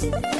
Bye.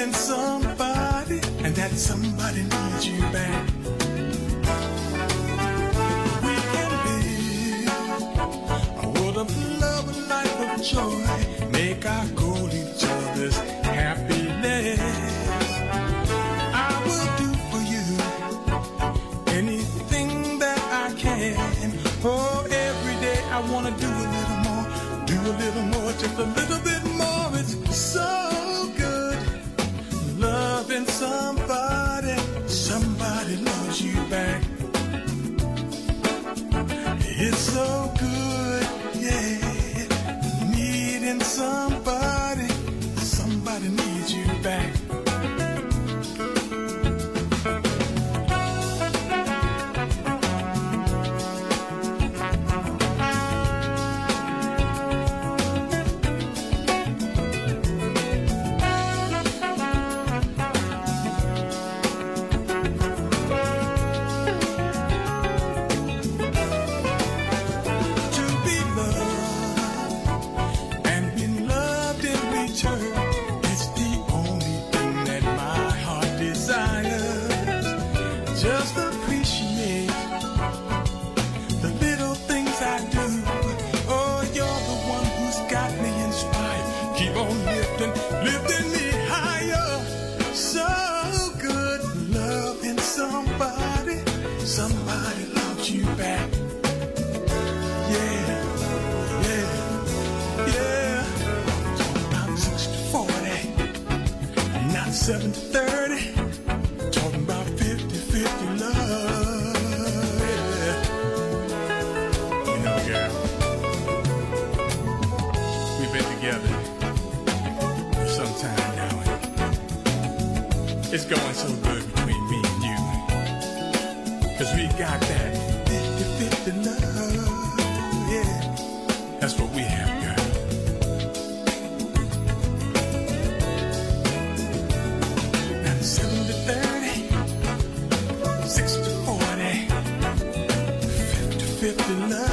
Needing somebody, and that somebody needs you back. We can live a world of love, a life of joy, make our goal each other's happiness. I will do for you anything that I can. Oh, every day I wanna do a little more, do a little more, just a little bit Somebody loves you back. Yeah, yeah, yeah. About 60 40, not 70 30. Talking about 50 got that 50 50 love. Yeah. That's what we have, girl. Now 70 30, 60 40, 50 50 love.